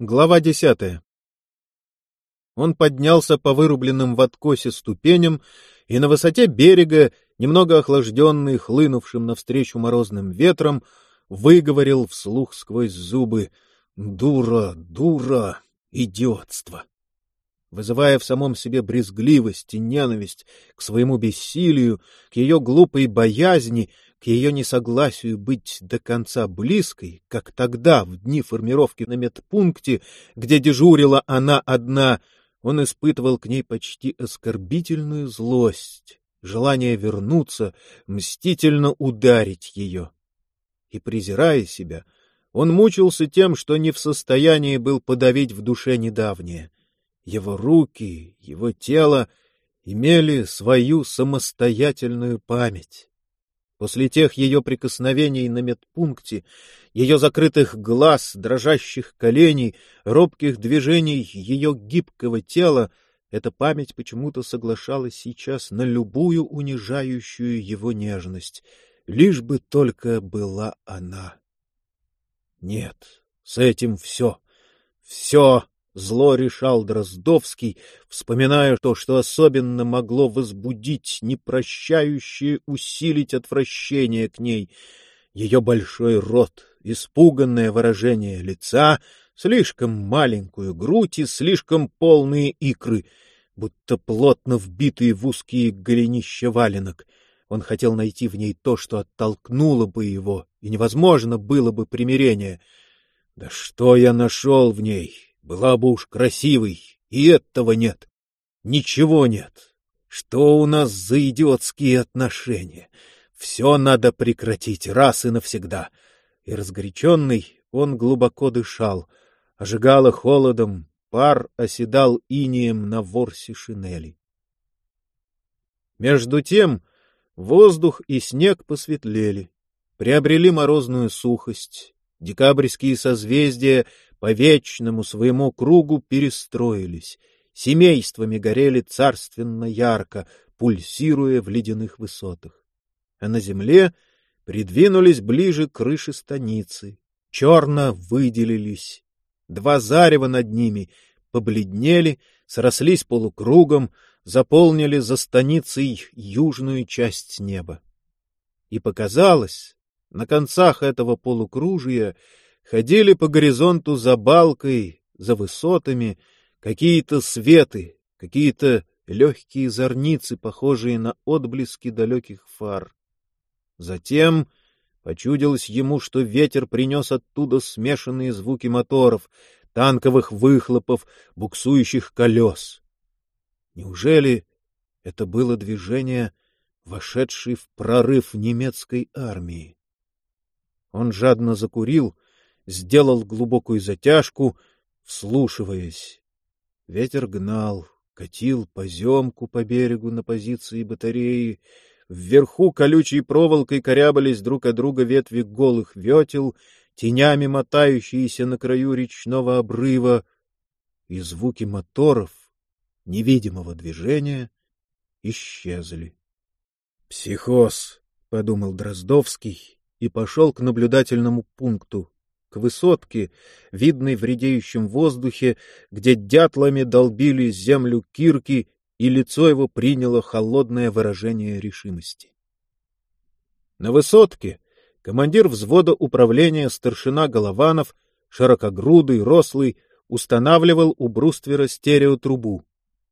Глава десятая Он поднялся по вырубленным в откосе ступеням, и на высоте берега, немного охлажденный хлынувшим навстречу морозным ветром, выговорил вслух сквозь зубы «Дура, дура, идиотство!» вызывая в самом себе брезгливость и ненависть к своему бессилию, к ее глупой боязни, к ее несогласию быть до конца близкой, как тогда, в дни формировки на медпункте, где дежурила она одна, он испытывал к ней почти оскорбительную злость, желание вернуться, мстительно ударить ее. И, презирая себя, он мучился тем, что не в состоянии был подавить в душе недавнее. Его руки, его тело имели свою самостоятельную память. После тех ее прикосновений на медпункте, ее закрытых глаз, дрожащих коленей, робких движений ее гибкого тела, эта память почему-то соглашалась сейчас на любую унижающую его нежность, лишь бы только была она. Нет, с этим все, все Зло решал Дроздовский, вспоминая то, что особенно могло возбудить непрощающее усилить отвращение к ней. Ее большой рот, испуганное выражение лица, слишком маленькую грудь и слишком полные икры, будто плотно вбитые в узкие голенища валенок. Он хотел найти в ней то, что оттолкнуло бы его, и невозможно было бы примирение. Да что я нашел в ней? Была бы уж красивой, и этого нет. Ничего нет. Что у нас за идиотские отношения? Все надо прекратить раз и навсегда. И разгоряченный он глубоко дышал, ожигало холодом, пар оседал инием на ворсе шинели. Между тем воздух и снег посветлели, приобрели морозную сухость, декабрьские созвездия по вечному своему кругу перестроились, семействами горели царственно ярко, пульсируя в ледяных высотах. А на земле придвинулись ближе крыши станицы, черно выделились. Два зарева над ними побледнели, срослись полукругом, заполнили за станицей южную часть неба. И показалось, на концах этого полукружия ходили по горизонту за балкой, за высотами, какие-то светы, какие-то легкие зорницы, похожие на отблески далеких фар. Затем почудилось ему, что ветер принес оттуда смешанные звуки моторов, танковых выхлопов, буксующих колес. Неужели это было движение, вошедшее в прорыв немецкой армии? Он жадно закурил — сделал глубокую затяжку, вслушиваясь. Ветер гнал, катил поземку по берегу на позиции батареи. Вверху колючей проволокой корябались друг от друга ветви голых ветел, тенями мотающиеся на краю речного обрыва, и звуки моторов, невидимого движения, исчезли. «Психоз», — подумал Дроздовский и пошел к наблюдательному пункту к высотке, видной в редеющем воздухе, где дятлами долбили землю кирки, и лицо его приняло холодное выражение решимости. На высотке командир взвода управления старшина Голованов, широкогрудый, рослый, устанавливал у бруствера стереотрубу.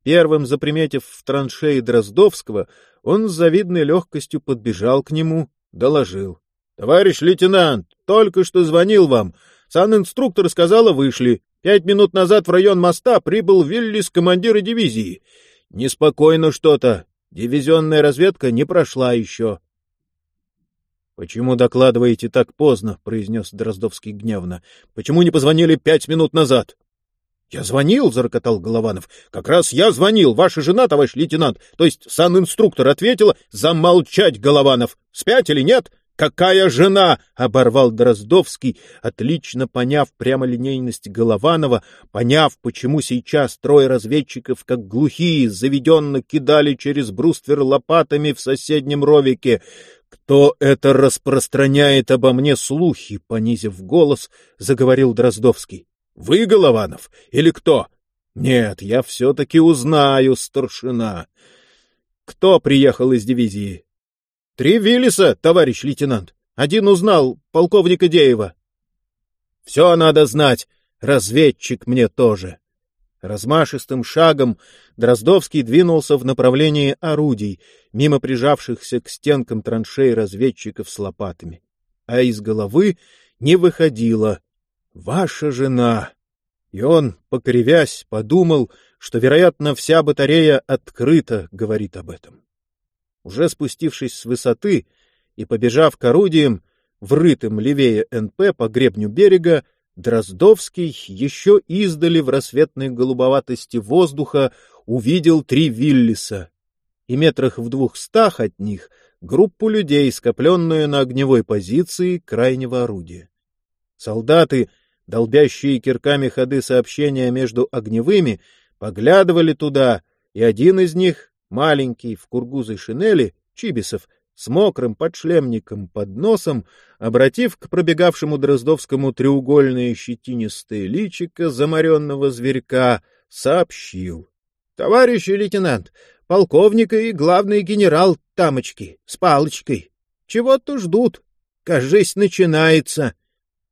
Первым заприметив в траншеи Дроздовского, он с завидной легкостью подбежал к нему, доложил. Товарищ лейтенант, только что звонил вам. Сан-инструктор сказала, вышли. Пять минут назад в район моста прибыл Виллис, командира дивизии. Неспокойно что-то. Дивизионная разведка не прошла еще. — Почему докладываете так поздно? — произнес Дроздовский гневно. — Почему не позвонили пять минут назад? — Я звонил, — зарокотал Голованов. — Как раз я звонил. Ваша жена, товарищ лейтенант, то есть сан-инструктор, ответила замолчать, Голованов. Спять или нет? Какая жена? оборвал Дроздовский, отлично поняв прямолинейность Голованова, поняв, почему сейчас трое разведчиков, как глухие, заведенно кидали через бруствер лопатами в соседнем ровике. Кто это распространяет обо мне слухи? понизив голос, заговорил Дроздовский. Вы, Голованов, или кто? Нет, я все-таки узнаю, старшина. Кто приехал из дивизии? Три Виллиса, товарищ лейтенант. Один узнал, полковника Деева. Все надо знать, разведчик мне тоже. Размашистым шагом Дроздовский двинулся в направлении орудий, мимо прижавшихся к стенкам траншей разведчиков с лопатами. А из головы не выходило «Ваша жена!» И он, покривясь, подумал, что, вероятно, вся батарея открыто говорит об этом. Уже спустившись с высоты и побежав к орудиям, врытым левее НП по гребню берега, Дроздовский еще издали в рассветной голубоватости воздуха увидел три Виллиса и метрах в двухстах от них группу людей, скопленную на огневой позиции крайнего орудия. Солдаты, долбящие кирками ходы сообщения между огневыми, поглядывали туда, и один из них, маленький, в кургузой шинели, Чибисов, с мокрым подшлемником под носом, обратив к пробегавшему Дроздовскому треугольное щетинистое личико заморенного зверька, сообщил. — Товарищ лейтенант, полковника и главный генерал Тамочки с палочкой. Чего-то ждут. Кажись, начинается.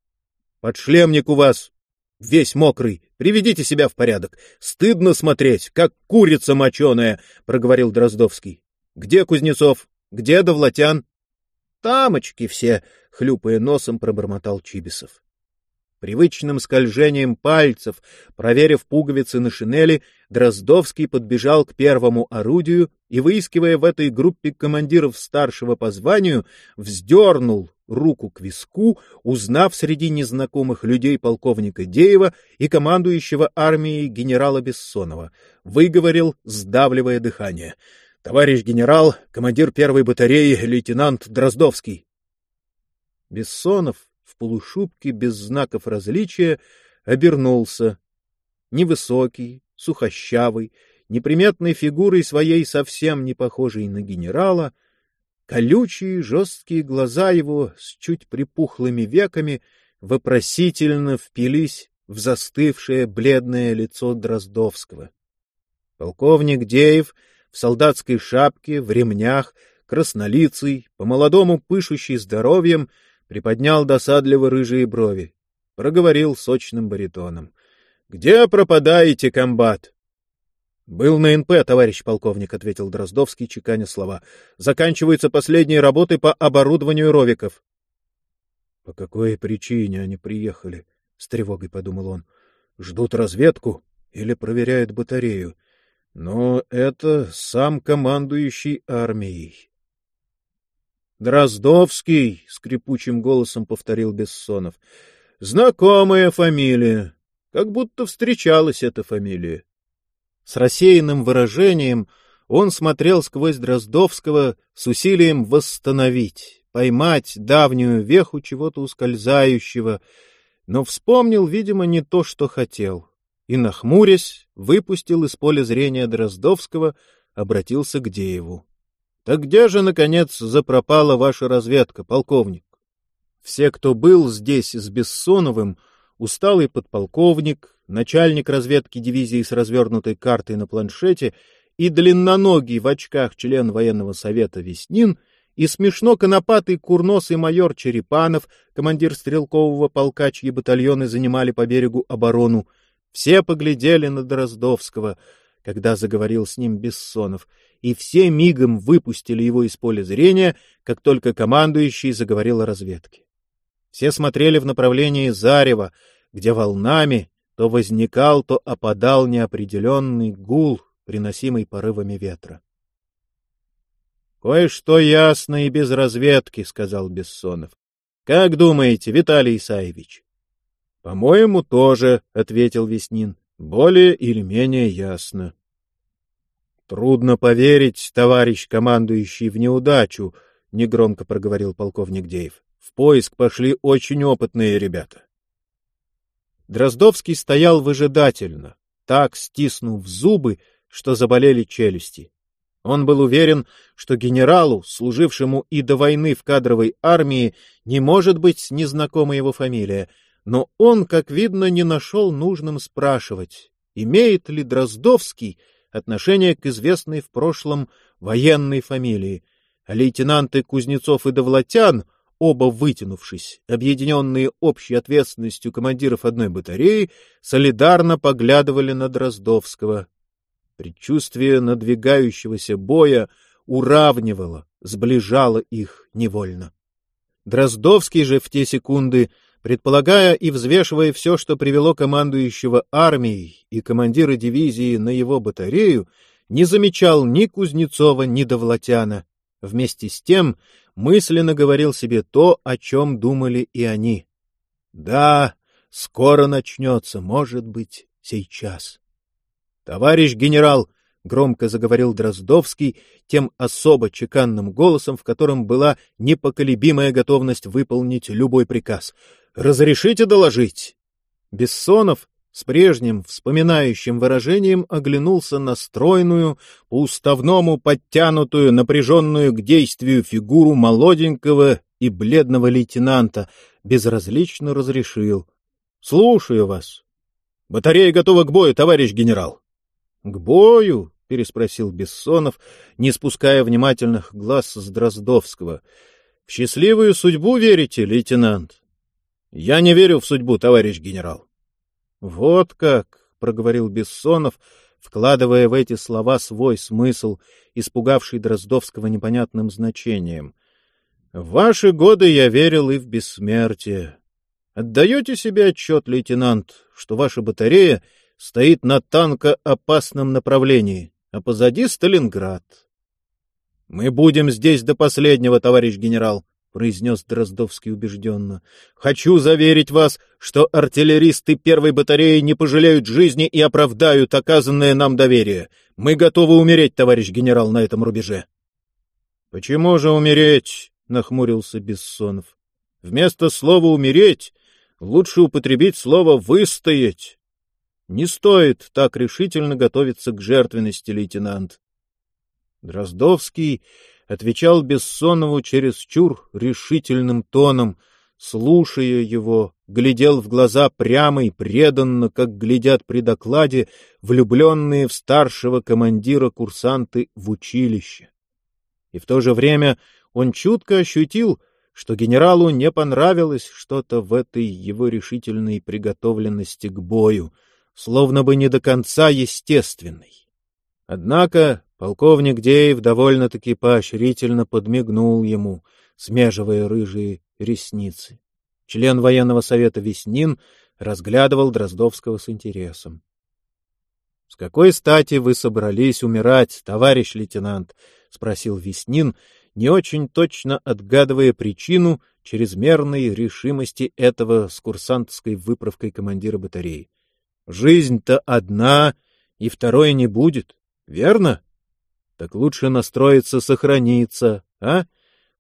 — Подшлемник у вас весь мокрый. Приведите себя в порядок. Стыдно смотреть, как курица моченая, — проговорил Дроздовский. — Где Кузнецов? Где Довлатян? — Тамочки все, — хлюпая носом, пробормотал Чибисов. Привычным скольжением пальцев, проверив пуговицы на шинели, Дроздовский подбежал к первому орудию и, выискивая в этой группе командиров старшего по званию, вздернул руку к виску, узнав среди незнакомых людей полковника Деева и командующего армией генерала Бессонова, выговорил, сдавливая дыхание — Товарищ генерал, командир первой батареи, лейтенант Дроздовский. Бессонов в полушубке без знаков различия обернулся. Невысокий, сухощавый, неприметной фигурой своей совсем не похожей на генерала, колючие жесткие глаза его с чуть припухлыми веками вопросительно впились в застывшее бледное лицо Дроздовского. Полковник Деев — в солдатской шапке, в ремнях, краснолицый, по-молодому пышущий здоровьем, приподнял досадливо рыжие брови. Проговорил сочным баритоном. — Где пропадаете, комбат? — Был на НП, товарищ полковник, — ответил Дроздовский, чеканя слова. — Заканчиваются последние работы по оборудованию ровиков. — По какой причине они приехали? — с тревогой подумал он. — Ждут разведку или проверяют батарею? — но это сам командующий армией. Дроздовский, скрипучим голосом повторил Бессонов. Знакомая фамилия. Как будто встречалась эта фамилия. С рассеянным выражением он смотрел сквозь Дроздовского с усилием восстановить, поймать давнюю веху чего-то ускользающего, но вспомнил, видимо, не то, что хотел и, нахмурясь, выпустил из поля зрения Дроздовского, обратился к Дееву. — Так где же, наконец, запропала ваша разведка, полковник? Все, кто был здесь с Бессоновым, усталый подполковник, начальник разведки дивизии с развернутой картой на планшете и длинноногий в очках член военного совета Веснин и смешно конопатый курносый майор Черепанов, командир стрелкового полка, чьи батальоны занимали по берегу оборону, все поглядели на Дроздовского, когда заговорил с ним Бессонов, и все мигом выпустили его из поля зрения, как только командующий заговорил о разведке. Все смотрели в направлении Зарева, где волнами то возникал, то опадал неопределенный гул, приносимый порывами ветра. — Кое-что ясно и без разведки, — сказал Бессонов. — Как думаете, Виталий Исаевич? — По-моему, тоже, — ответил Веснин. — Более или менее ясно. — Трудно поверить, товарищ командующий, в неудачу, — негромко проговорил полковник Деев. — В поиск пошли очень опытные ребята. Дроздовский стоял выжидательно, так стиснув зубы, что заболели челюсти. Он был уверен, что генералу, служившему и до войны в кадровой армии, не может быть незнакома его фамилия — но он, как видно, не нашел нужным спрашивать, имеет ли Дроздовский отношение к известной в прошлом военной фамилии, лейтенанты Кузнецов и Довлатян, оба вытянувшись, объединенные общей ответственностью командиров одной батареи, солидарно поглядывали на Дроздовского. Предчувствие надвигающегося боя уравнивало, сближало их невольно. Дроздовский же в те секунды, предполагая и взвешивая все, что привело командующего армией и командира дивизии на его батарею, не замечал ни Кузнецова, ни Довлатяна. Вместе с тем мысленно говорил себе то, о чем думали и они. Да, скоро начнется, может быть, сейчас. Товарищ генерал, громко заговорил Дроздовский тем особо чеканным голосом, в котором была непоколебимая готовность выполнить любой приказ. Разрешите доложить? Бессонов с прежним вспоминающим выражением оглянулся на стройную, по-уставному подтянутую, напряженную к действию фигуру молоденького и бледного лейтенанта, безразлично разрешил. — Слушаю вас. — Батарея готова к бою, товарищ генерал. — К бою? — переспросил Бессонов, не спуская внимательных глаз с Дроздовского. — В счастливую судьбу верите, лейтенант? — Я не верю в судьбу, товарищ генерал. — Вот как, — проговорил Бессонов, вкладывая в эти слова свой смысл, испугавший Дроздовского непонятным значением. — В ваши годы я верил и в бессмертие. Отдаете себе отчет, лейтенант, что ваша батарея стоит на танкоопасном направлении, а позади Сталинград? — Мы будем здесь до последнего, товарищ генерал, произнес Дроздовский убежденно. — Хочу заверить вас, что артиллеристы первой батареи не пожалеют жизни и оправдают оказанное нам доверие. Мы готовы умереть, товарищ генерал, на этом рубеже. — Почему же умереть? — нахмурился Бессонов. — Вместо слова «умереть» лучше употребить слово «выстоять». Не стоит так решительно готовиться к жертвенности, лейтенант. Дроздовский отвечал Бессонову чересчур решительным тоном, слушая его, глядел в глаза прямо и преданно, как глядят при докладе влюбленные в старшего командира курсанты в училище. И в то же время он чутко ощутил, что генералу не понравилось что-то в этой его решительной приготовленности к бою, словно бы не до конца естественной. Однако Полковник Деев довольно-таки поощрительно подмигнул ему, смеживая рыжие ресницы. Член военного совета Веснин разглядывал Дроздовского с интересом. — С какой стати вы собрались умирать, товарищ лейтенант? — спросил Веснин, не очень точно отгадывая причину чрезмерной решимости этого с курсантской выправкой командира батареи. — Жизнь-то одна, и второй не будет, верно? — так лучше настроиться сохраниться, а?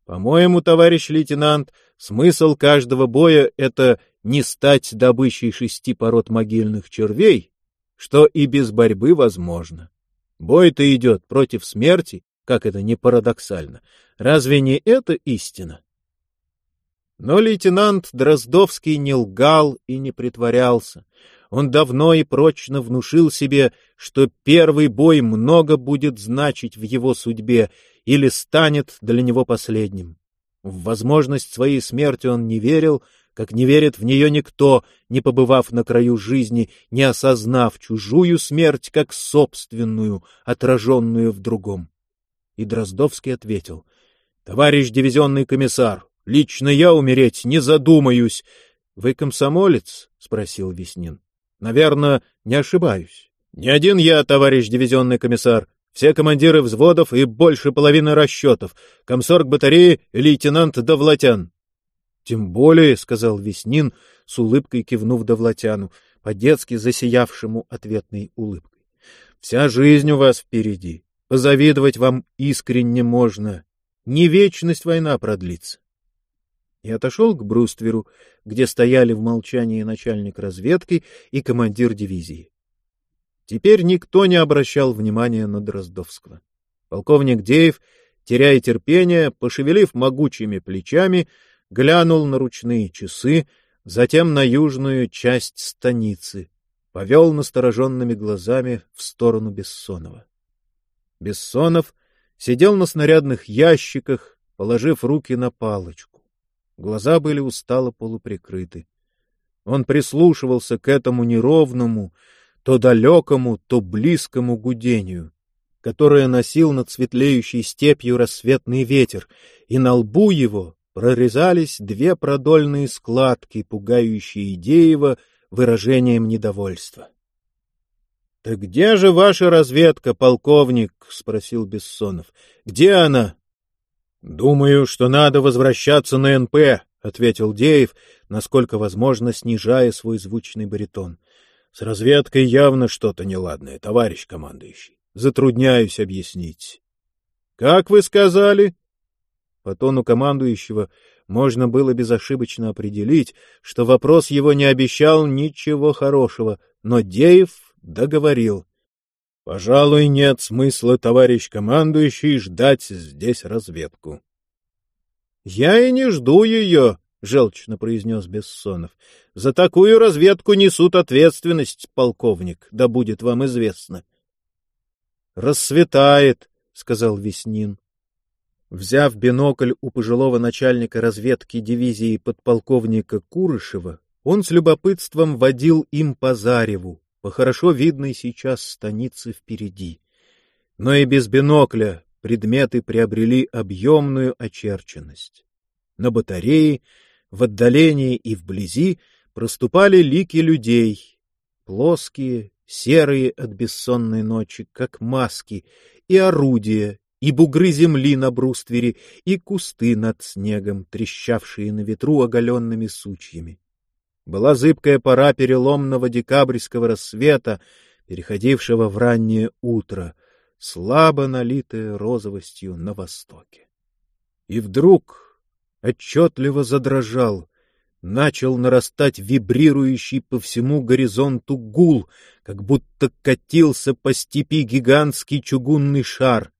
По-моему, товарищ лейтенант, смысл каждого боя — это не стать добычей шести пород могильных червей, что и без борьбы возможно. Бой-то идет против смерти, как это не парадоксально. Разве не это истина? Но лейтенант Дроздовский не лгал и не притворялся он давно и прочно внушил себе, что первый бой много будет значить в его судьбе или станет для него последним. В возможность своей смерти он не верил, как не верит в нее никто, не побывав на краю жизни, не осознав чужую смерть как собственную, отраженную в другом. И Дроздовский ответил, — Товарищ дивизионный комиссар, лично я умереть не задумаюсь. — Вы комсомолец? — спросил Веснин. Наверное, не ошибаюсь. Не один я, товарищ дивизионный комиссар. Все командиры взводов и больше половины расчетов. Комсорг батареи лейтенант Довлатян. — Тем более, — сказал Веснин, с улыбкой кивнув Довлатяну, по-детски засиявшему ответной улыбкой. — Вся жизнь у вас впереди. Позавидовать вам искренне можно. Не вечность война продлится и отошел к брустверу, где стояли в молчании начальник разведки и командир дивизии. Теперь никто не обращал внимания на Дроздовского. Полковник Деев, теряя терпение, пошевелив могучими плечами, глянул на ручные часы, затем на южную часть станицы, повел настороженными глазами в сторону Бессонова. Бессонов сидел на снарядных ящиках, положив руки на палочку. Глаза были устало полуприкрыты. Он прислушивался к этому неровному, то далекому, то близкому гудению, которое носил над светлеющей степью рассветный ветер, и на лбу его прорезались две продольные складки, пугающие Идеева выражением недовольства. — Так где же ваша разведка, полковник? — спросил Бессонов. — Где она? — Думаю, что надо возвращаться на НП, — ответил Деев, насколько возможно, снижая свой звучный баритон. — С разведкой явно что-то неладное, товарищ командующий. Затрудняюсь объяснить. — Как вы сказали? По тону командующего можно было безошибочно определить, что вопрос его не обещал ничего хорошего, но Деев договорил. — Пожалуй, нет смысла, товарищ командующий, ждать здесь разведку. — Я и не жду ее, — желчно произнес Бессонов. — За такую разведку несут ответственность, полковник, да будет вам известно. — Рассветает, — сказал Веснин. Взяв бинокль у пожилого начальника разведки дивизии подполковника Курышева, он с любопытством водил им по Зареву, по хорошо видной сейчас станице впереди. Но и без бинокля предметы приобрели объемную очерченность. На батарее, в отдалении и вблизи проступали лики людей, плоские, серые от бессонной ночи, как маски, и орудия, и бугры земли на бруствере, и кусты над снегом, трещавшие на ветру оголенными сучьями. Была зыбкая пора переломного декабрьского рассвета, переходившего в раннее утро, слабо налитое розовостью на востоке. И вдруг отчетливо задрожал, начал нарастать вибрирующий по всему горизонту гул, как будто катился по степи гигантский чугунный шар —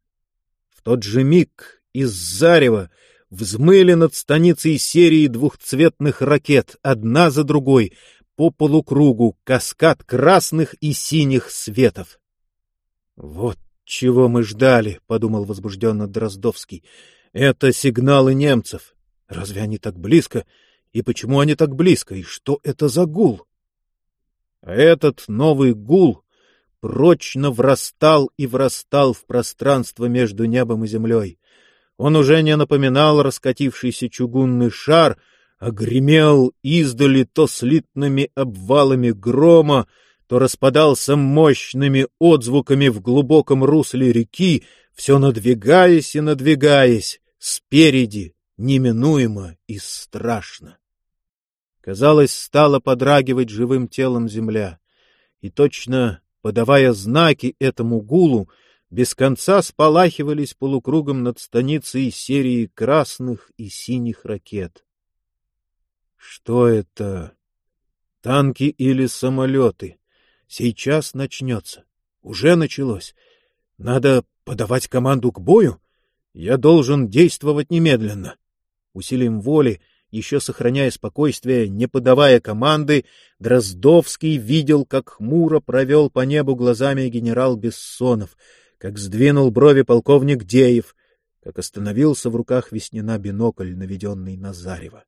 тот же миг из зарева взмыли над станицей серии двухцветных ракет, одна за другой, по полукругу, каскад красных и синих светов. — Вот чего мы ждали, — подумал возбужденно Дроздовский. — Это сигналы немцев. Разве они так близко? И почему они так близко? И что это за гул? А этот новый гул прочно врастал и врастал в пространство между небом и землей. Он уже не напоминал раскатившийся чугунный шар, а гремел издали то слитными обвалами грома, то распадался мощными отзвуками в глубоком русле реки, все надвигаясь и надвигаясь, спереди, неминуемо и страшно. Казалось, стала подрагивать живым телом земля, и точно подавая знаки этому гулу, без конца сполахивались полукругом над станицей серии красных и синих ракет. Что это? Танки или самолеты? Сейчас начнется. Уже началось. Надо подавать команду к бою? Я должен действовать немедленно. Усилием воли еще сохраняя спокойствие, не подавая команды, Дроздовский видел, как хмуро провел по небу глазами генерал Бессонов, как сдвинул брови полковник Деев, как остановился в руках Веснина бинокль, наведенный на Зарево.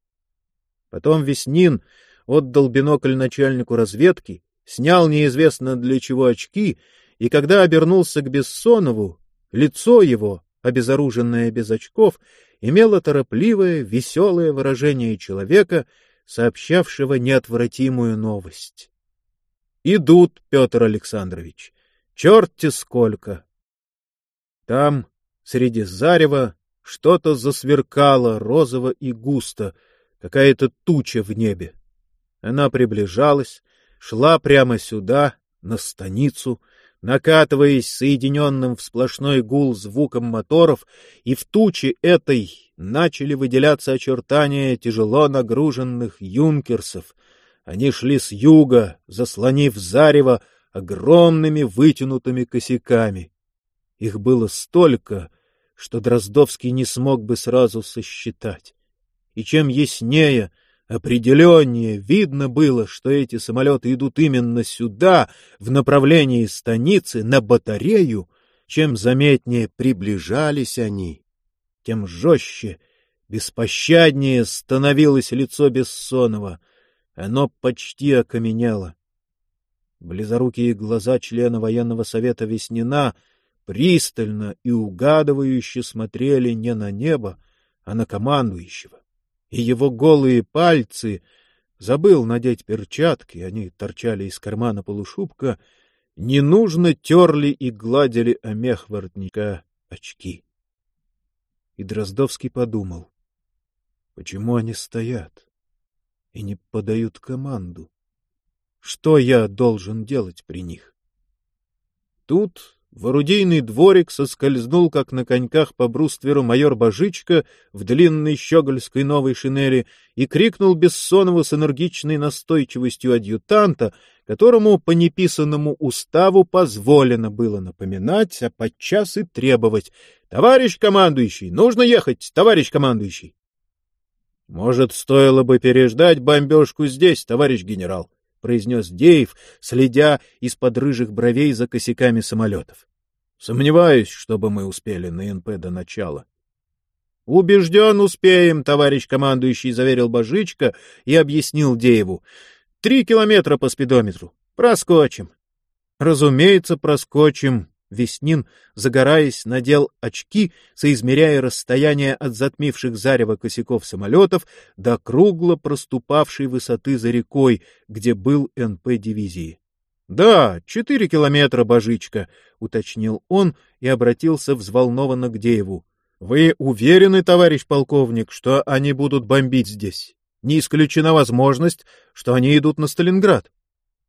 Потом Веснин отдал бинокль начальнику разведки, снял неизвестно для чего очки, и когда обернулся к Бессонову, лицо его, обезоруженное без очков, имело торопливое, веселое выражение человека, сообщавшего неотвратимую новость. «Идут, Петр Александрович, черти сколько!» Там, среди зарева, что-то засверкало розово и густо, какая-то туча в небе. Она приближалась, шла прямо сюда, на станицу, накатываясь соединенным в сплошной гул звуком моторов, и в туче этой начали выделяться очертания тяжело нагруженных юнкерсов. Они шли с юга, заслонив зарево огромными вытянутыми косяками. Их было столько, что Дроздовский не смог бы сразу сосчитать. И чем яснее определеннее видно было, что эти самолеты идут именно сюда, в направлении станицы, на батарею, чем заметнее приближались они, тем жестче, беспощаднее становилось лицо Бессонова. Оно почти окаменело. Близорукие глаза члена военного совета Веснина пристально и угадывающе смотрели не на небо, а на командующего. И его голые пальцы, забыл надеть перчатки, они торчали из кармана полушубка, ненужно терли и гладили о мех воротника очки. И Дроздовский подумал, почему они стоят и не подают команду? Что я должен делать при них? Тут в орудийный дворик соскользнул, как на коньках по брустверу, майор Божичка в длинной щегольской новой шинели и крикнул Бессонову с энергичной настойчивостью адъютанта, которому по неписанному уставу позволено было напоминать, а подчас и требовать. — Товарищ командующий, нужно ехать, товарищ командующий! — Может, стоило бы переждать бомбежку здесь, товарищ генерал? — произнес Деев, следя из-под рыжих бровей за косяками самолетов. — Сомневаюсь, чтобы мы успели на НП до начала. — Убежден, успеем, товарищ командующий, — заверил Божичка и объяснил Дееву. — Три километра по спидометру. Проскочим. — Разумеется, проскочим, Веснин, загораясь, надел очки, соизмеряя расстояние от затмивших зарево косяков самолетов до кругло проступавшей высоты за рекой, где был НП дивизии. — Да, четыре километра, Божичка, — уточнил он и обратился взволнованно к Дееву. — Вы уверены, товарищ полковник, что они будут бомбить здесь? Не исключена возможность, что они идут на Сталинград.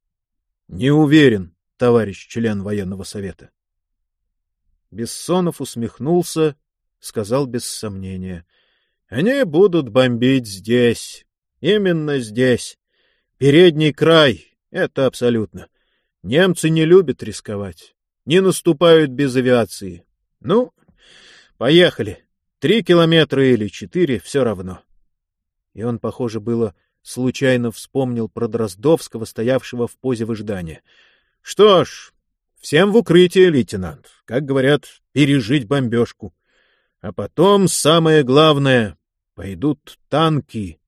— Не уверен, товарищ член военного совета. Бессонов усмехнулся, сказал без сомнения. — Они будут бомбить здесь. Именно здесь. Передний край — это абсолютно. Немцы не любят рисковать. Не наступают без авиации. Ну, поехали. Три километра или четыре — все равно. И он, похоже, было случайно вспомнил про Дроздовского, стоявшего в позе выжидания. — Что ж, Всем в укрытие, лейтенант. Как говорят, пережить бомбежку. А потом самое главное — пойдут танки.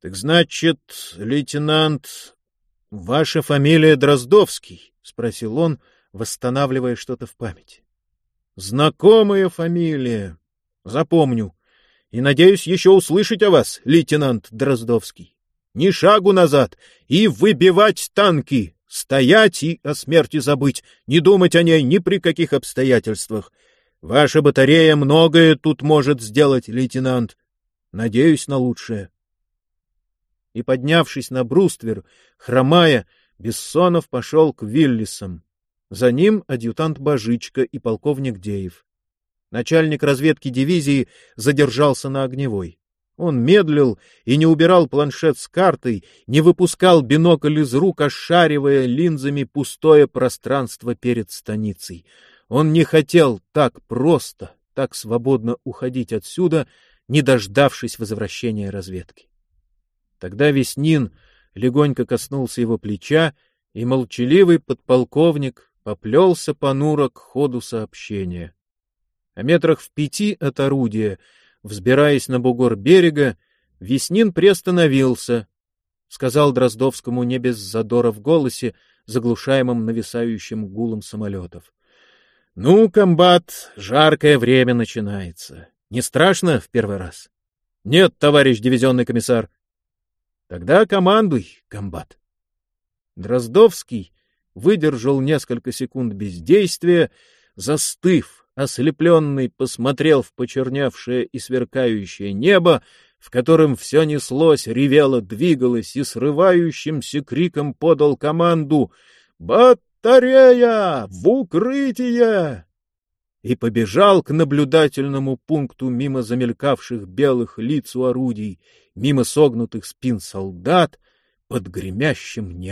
Так значит, лейтенант, ваша фамилия Дроздовский? — спросил он, восстанавливая что-то в памяти. — Знакомая фамилия. Запомню. И надеюсь еще услышать о вас, лейтенант Дроздовский. Ни шагу назад и выбивать танки. Стоять и о смерти забыть, не думать о ней ни при каких обстоятельствах. Ваша батарея многое тут может сделать, лейтенант. Надеюсь на лучшее. И, поднявшись на бруствер, хромая, Бессонов пошел к Виллисам. За ним адъютант Божичка и полковник Деев. Начальник разведки дивизии задержался на огневой. Он медлил и не убирал планшет с картой, не выпускал бинокль из рук, ошаривая линзами пустое пространство перед станицей. Он не хотел так просто, так свободно уходить отсюда, не дождавшись возвращения разведки. Тогда Веснин легонько коснулся его плеча, и молчаливый подполковник поплелся понуро к ходу сообщения. А метрах в пяти от орудия — Взбираясь на бугор берега, Веснин приостановился, сказал Дроздовскому не без задора в голосе, заглушаемым нависающим гулом самолетов. — Ну, комбат, жаркое время начинается. Не страшно в первый раз? — Нет, товарищ дивизионный комиссар. — Тогда командуй, комбат. Дроздовский выдержал несколько секунд бездействия, застыв, ослепленный, посмотрел в почернявшее и сверкающее небо, в котором все неслось, ревело, двигалось и срывающимся криком подал команду «Батарея! В укрытие!» и побежал к наблюдательному пункту мимо замелькавших белых лиц у орудий, мимо согнутых спин солдат под гремящим небом.